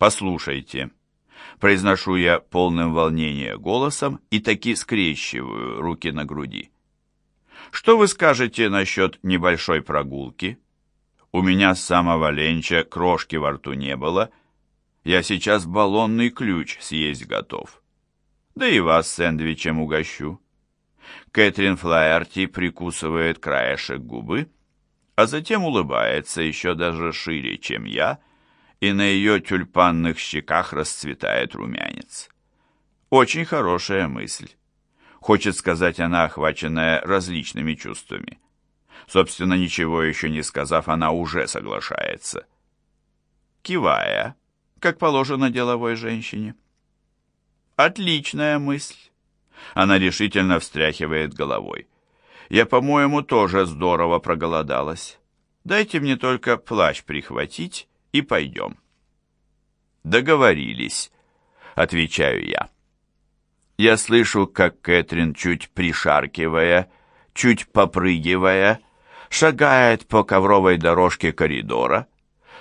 «Послушайте», — произношу я полным волнения голосом и таки скрещиваю руки на груди. «Что вы скажете насчет небольшой прогулки? У меня с самого ленча крошки во рту не было. Я сейчас баллонный ключ съесть готов. Да и вас сэндвичем угощу». Кэтрин Флаерти прикусывает краешек губы, а затем улыбается еще даже шире, чем я, и на ее тюльпанных щеках расцветает румянец. Очень хорошая мысль. Хочет сказать она, охваченная различными чувствами. Собственно, ничего еще не сказав, она уже соглашается. Кивая, как положено деловой женщине. Отличная мысль. Она решительно встряхивает головой. Я, по-моему, тоже здорово проголодалась. Дайте мне только плащ прихватить и пойдем. Договорились, отвечаю я. Я слышу, как Кэтрин, чуть пришаркивая, чуть попрыгивая, шагает по ковровой дорожке коридора.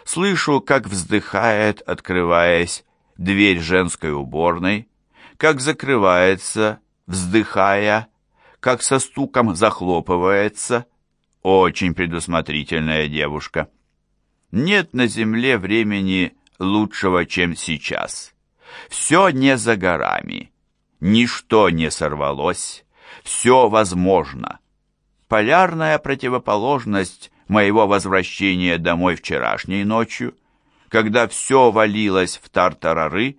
Слышу, как вздыхает, открываясь, дверь женской уборной, как закрывается, вздыхая, как со стуком захлопывается. Очень предусмотрительная девушка. Нет на земле времени лучшего, чем сейчас. Все не за горами. Ничто не сорвалось. Все возможно. Полярная противоположность моего возвращения домой вчерашней ночью, когда все валилось в тартарары,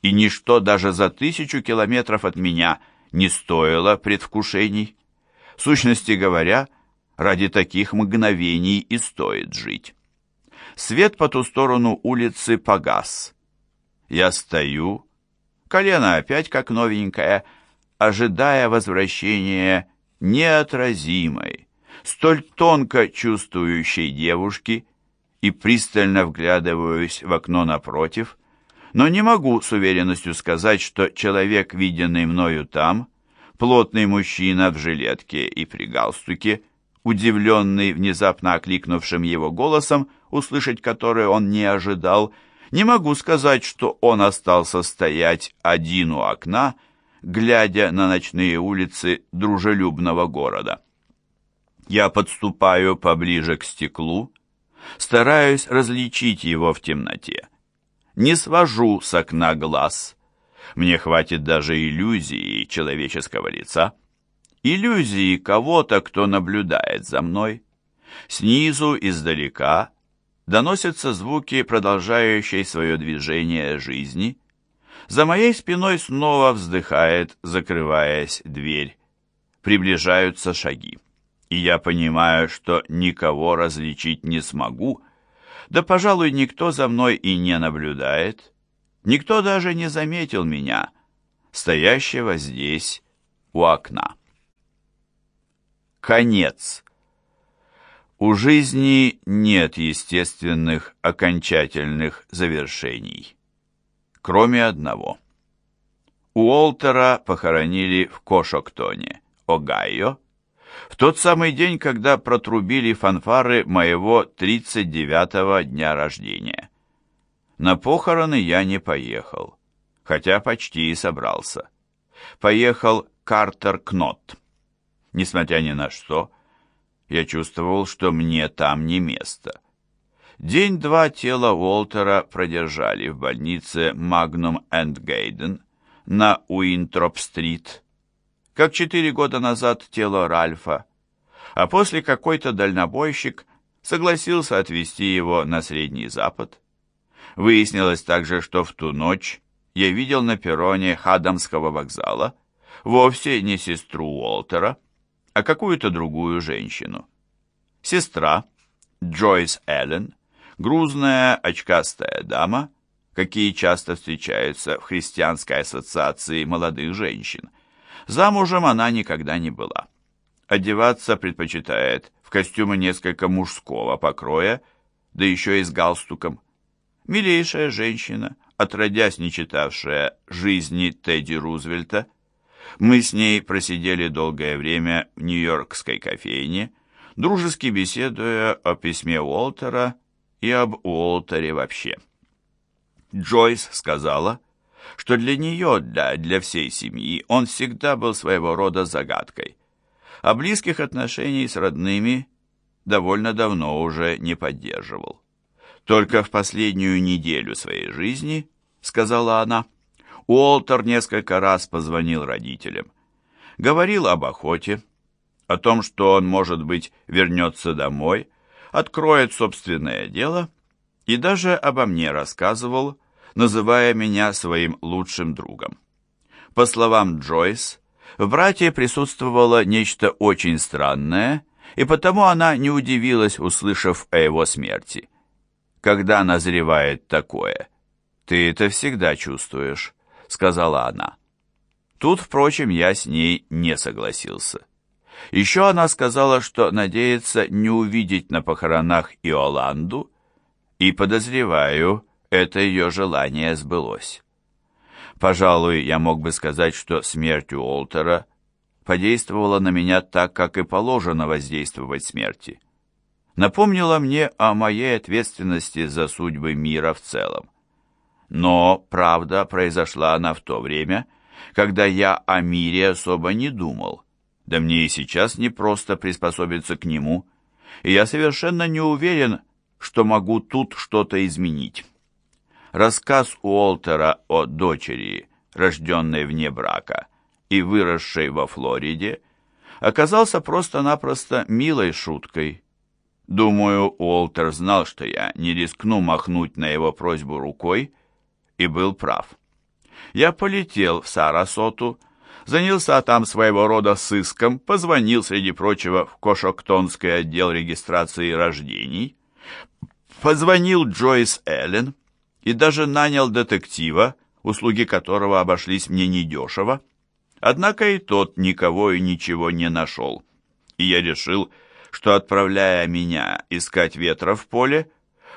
и ничто даже за тысячу километров от меня не стоило предвкушений. В сущности говоря, ради таких мгновений и стоит жить. Свет по ту сторону улицы погас. Я стою, колено опять как новенькое, ожидая возвращения неотразимой, столь тонко чувствующей девушки, и пристально вглядываюсь в окно напротив, но не могу с уверенностью сказать, что человек, виденный мною там, плотный мужчина в жилетке и при галстуке, удивленный внезапно окликнувшим его голосом, услышать который он не ожидал, не могу сказать, что он остался стоять один у окна, глядя на ночные улицы дружелюбного города. Я подступаю поближе к стеклу, стараюсь различить его в темноте не свожу с окна глаз. Мне хватит даже иллюзии человеческого лица, иллюзии кого-то, кто наблюдает за мной. Снизу, издалека, доносятся звуки, продолжающей свое движение жизни. За моей спиной снова вздыхает, закрываясь дверь. Приближаются шаги, и я понимаю, что никого различить не смогу, да, пожалуй, никто за мной и не наблюдает. Никто даже не заметил меня, стоящего здесь, у окна. Конец. У жизни нет естественных окончательных завершений, кроме одного. Уолтера похоронили в Кошоктоне, Огайо, в тот самый день, когда протрубили фанфары моего 39-го дня рождения. На похороны я не поехал, хотя почти и собрался. Поехал Картер Кнот. Несмотря ни на что, я чувствовал, что мне там не место. День-два тело Уолтера продержали в больнице Магнум энд Гейден на Уинтроп-стрит, как четыре года назад тело Ральфа, а после какой-то дальнобойщик согласился отвезти его на Средний Запад. Выяснилось также, что в ту ночь я видел на перроне Хадамского вокзала вовсе не сестру Уолтера, а какую-то другую женщину. Сестра, Джойс Эллен, грузная очкастая дама, какие часто встречаются в Христианской ассоциации молодых женщин – Замужем она никогда не была. Одеваться предпочитает в костюмы несколько мужского покроя, да еще и с галстуком. Милейшая женщина, отродясь не читавшая «Жизни Тедди Рузвельта». Мы с ней просидели долгое время в нью-йоркской кофейне, дружески беседуя о письме Уолтера и об Уолтере вообще. Джойс сказала, что для нее, да для всей семьи, он всегда был своего рода загадкой. А близких отношений с родными довольно давно уже не поддерживал. Только в последнюю неделю своей жизни, сказала она, Уолтер несколько раз позвонил родителям. Говорил об охоте, о том, что он, может быть, вернется домой, откроет собственное дело, и даже обо мне рассказывал, называя меня своим лучшим другом. По словам Джойс, в брате присутствовало нечто очень странное, и потому она не удивилась, услышав о его смерти. Когда назревает такое? Ты это всегда чувствуешь, сказала она. Тут, впрочем, я с ней не согласился. Еще она сказала, что надеется не увидеть на похоронах Иоланду, и, подозреваю, это ее желание сбылось. Пожалуй, я мог бы сказать, что смерть Уолтера подействовала на меня так, как и положено воздействовать смерти. Напомнила мне о моей ответственности за судьбы мира в целом. Но правда произошла она в то время, когда я о мире особо не думал. Да мне и сейчас не просто приспособиться к нему, и я совершенно не уверен, что могу тут что-то изменить. Рассказ Уолтера о дочери, рожденной вне брака и выросшей во Флориде, оказался просто-напросто милой шуткой. Думаю, Уолтер знал, что я не рискну махнуть на его просьбу рукой, и был прав. Я полетел в Сарасоту, занялся там своего рода сыском, позвонил, среди прочего, в Кошоктонский отдел регистрации рождений, позвонил Джойс Эллен и даже нанял детектива, услуги которого обошлись мне недешево. Однако и тот никого и ничего не нашел. И я решил, что, отправляя меня искать ветра в поле,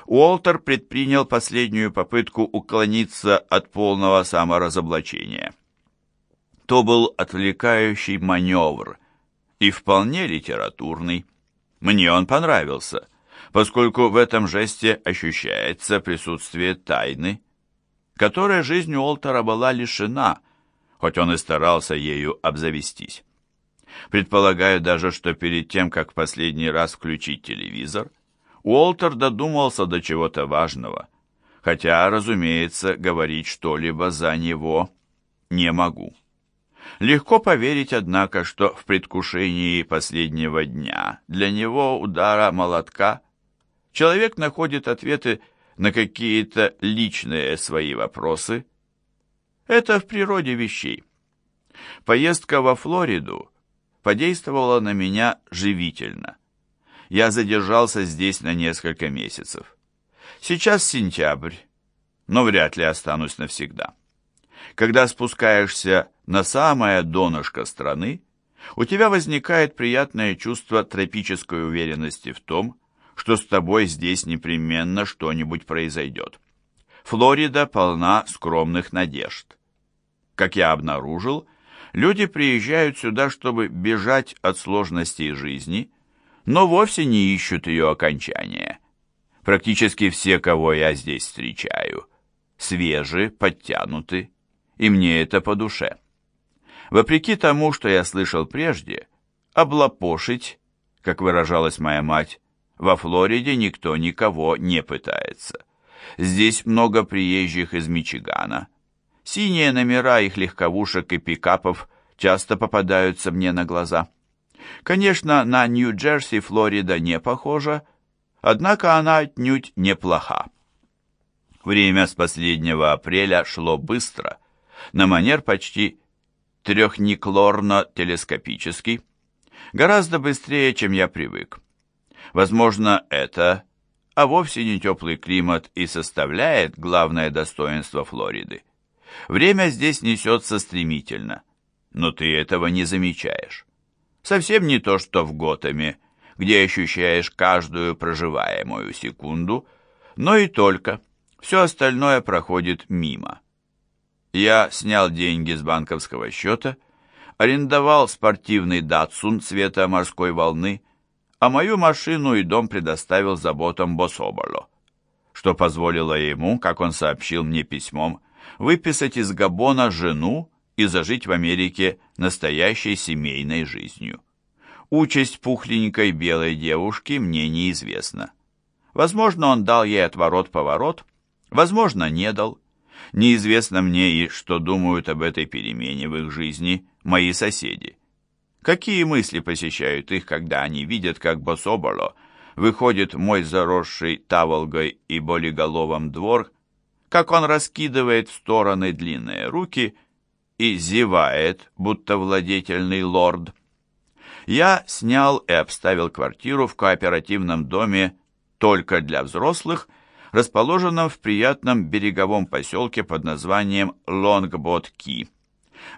Уолтер предпринял последнюю попытку уклониться от полного саморазоблачения. То был отвлекающий маневр и вполне литературный. Мне он понравился, поскольку в этом жесте ощущается присутствие тайны, которой жизнь Уолтера была лишена, хоть он и старался ею обзавестись. Предполагаю даже, что перед тем, как в последний раз включить телевизор, Уолтер додумался до чего-то важного, хотя, разумеется, говорить что-либо за него не могу. Легко поверить, однако, что в предвкушении последнего дня для него удара молотка человек находит ответы на какие-то личные свои вопросы. Это в природе вещей. Поездка во Флориду подействовала на меня живительно я задержался здесь на несколько месяцев. Сейчас сентябрь, но вряд ли останусь навсегда. Когда спускаешься на самое донышко страны, у тебя возникает приятное чувство тропической уверенности в том, что с тобой здесь непременно что-нибудь произойдет. Флорида полна скромных надежд. Как я обнаружил, люди приезжают сюда, чтобы бежать от сложностей жизни но вовсе не ищут ее окончания. Практически все, кого я здесь встречаю, свежи, подтянуты, и мне это по душе. Вопреки тому, что я слышал прежде, облапошить, как выражалась моя мать, во Флориде никто никого не пытается. Здесь много приезжих из Мичигана. Синие номера их легковушек и пикапов часто попадаются мне на глаза. Конечно, на Нью-Джерси Флорида не похожа, однако она отнюдь неплоха. Время с последнего апреля шло быстро, на манер почти трехниклорно-телескопический, гораздо быстрее, чем я привык. Возможно, это, а вовсе не теплый климат и составляет главное достоинство Флориды. Время здесь несется стремительно, но ты этого не замечаешь. Совсем не то, что в Готэме, где ощущаешь каждую проживаемую секунду, но и только. Все остальное проходит мимо. Я снял деньги с банковского счета, арендовал спортивный датсун цвета морской волны, а мою машину и дом предоставил заботам Бособоло. что позволило ему, как он сообщил мне письмом, выписать из Габона жену и зажить в Америке настоящей семейной жизнью. Участь пухленькой белой девушки мне неизвестна. Возможно, он дал ей отворот-поворот, возможно, не дал. Неизвестно мне и что думают об этой перемене в их жизни мои соседи. Какие мысли посещают их, когда они видят, как Бособоло выходит мой заросший таволгой и болиголовом двор, как он раскидывает в стороны длинные руки и зевает, будто владетельный лорд. Я снял и обставил квартиру в кооперативном доме только для взрослых, расположенном в приятном береговом поселке под названием Лонгбот-Ки.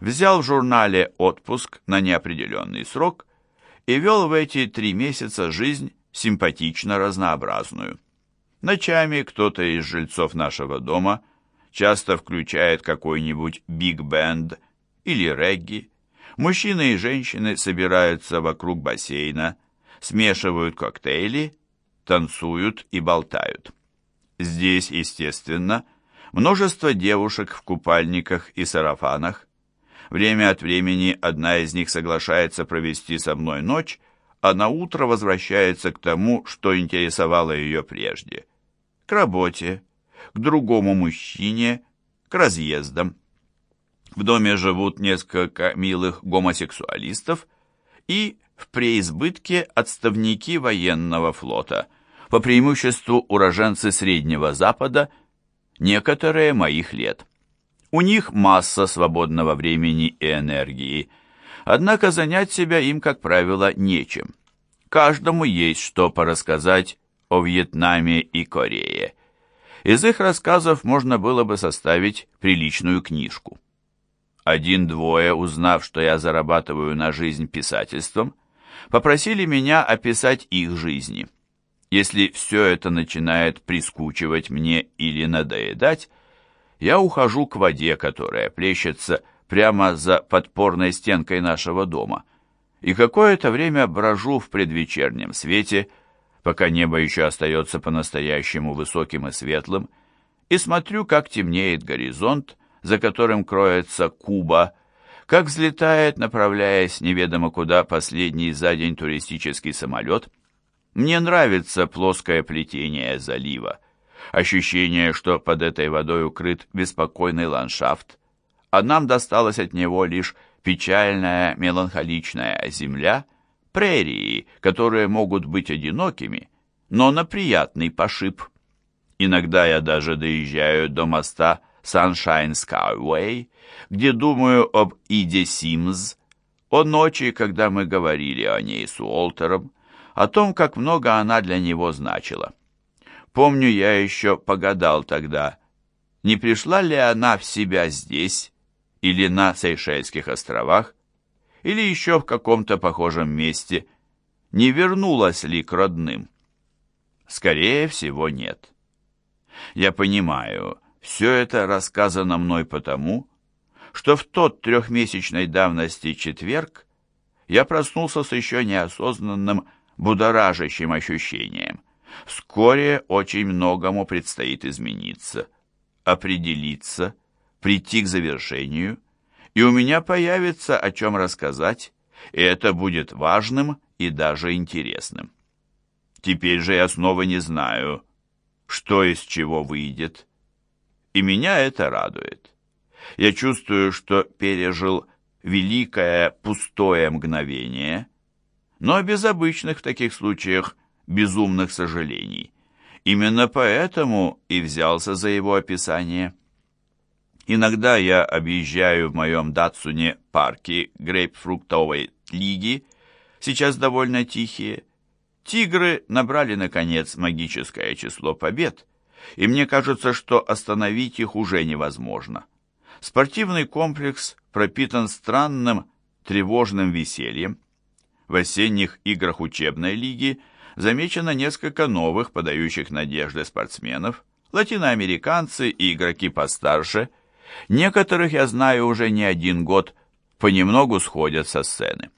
Взял в журнале отпуск на неопределенный срок и вел в эти три месяца жизнь симпатично разнообразную. Ночами кто-то из жильцов нашего дома часто включает какой-нибудь биг-бенд или регги. Мужчины и женщины собираются вокруг бассейна, смешивают коктейли, танцуют и болтают. Здесь, естественно, множество девушек в купальниках и сарафанах. Время от времени одна из них соглашается провести со мной ночь, а на утро возвращается к тому, что интересовало ее прежде. К работе, к другому мужчине, к разъездам. В доме живут несколько милых гомосексуалистов и в преизбытке отставники военного флота, по преимуществу уроженцы Среднего Запада, некоторые моих лет. У них масса свободного времени и энергии – Однако занять себя им, как правило, нечем. Каждому есть что порассказать о Вьетнаме и Корее. Из их рассказов можно было бы составить приличную книжку. Один-двое, узнав, что я зарабатываю на жизнь писательством, попросили меня описать их жизни. Если все это начинает прискучивать мне или надоедать, я ухожу к воде, которая плещется прямо за подпорной стенкой нашего дома, и какое-то время брожу в предвечернем свете, пока небо еще остается по-настоящему высоким и светлым, и смотрю, как темнеет горизонт, за которым кроется Куба, как взлетает, направляясь неведомо куда, последний за день туристический самолет. Мне нравится плоское плетение залива, ощущение, что под этой водой укрыт беспокойный ландшафт, а нам досталась от него лишь печальная меланхоличная земля, прерии, которые могут быть одинокими, но на приятный пошиб. Иногда я даже доезжаю до моста Sunshine Skyway, где думаю об Иде Симз, о ночи, когда мы говорили о ней с Уолтером, о том, как много она для него значила. Помню, я еще погадал тогда, не пришла ли она в себя здесь, или на Сейшельских островах, или еще в каком-то похожем месте, не вернулась ли к родным? Скорее всего, нет. Я понимаю, все это рассказано мной потому, что в тот трехмесячной давности четверг я проснулся с еще неосознанным будоражащим ощущением. Вскоре очень многому предстоит измениться, определиться, прийти к завершению, и у меня появится о чем рассказать, и это будет важным и даже интересным. Теперь же я снова не знаю, что из чего выйдет, и меня это радует. Я чувствую, что пережил великое пустое мгновение, но без обычных в таких случаях безумных сожалений. Именно поэтому и взялся за его описание – Иногда я объезжаю в моем Датсуне парки грейпфруктовой лиги, сейчас довольно тихие. Тигры набрали, наконец, магическое число побед, и мне кажется, что остановить их уже невозможно. Спортивный комплекс пропитан странным, тревожным весельем. В осенних играх учебной лиги замечено несколько новых, подающих надежды спортсменов, латиноамериканцы и игроки постарше – Некоторых я знаю уже не один год, понемногу сходят со сцены.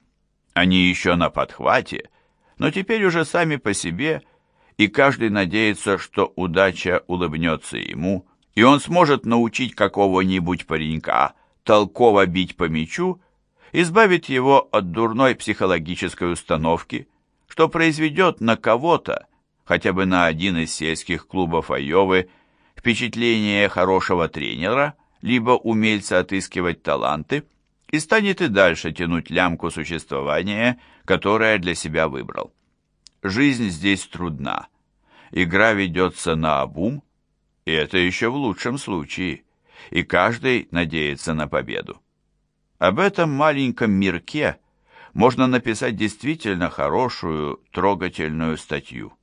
Они еще на подхвате, но теперь уже сами по себе и каждый надеется, что удача улыбнется ему, и он сможет научить какого-нибудь паренька толково бить по мячу, избавить его от дурной психологической установки, что произведет на кого-то, хотя бы на один из сельских клубов Айовы, впечатление хорошего тренера, либо умельца отыскивать таланты, и станет и дальше тянуть лямку существования, которое для себя выбрал. Жизнь здесь трудна. Игра ведется на обум, и это еще в лучшем случае, и каждый надеется на победу. Об этом маленьком мирке можно написать действительно хорошую, трогательную статью.